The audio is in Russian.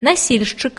носильщик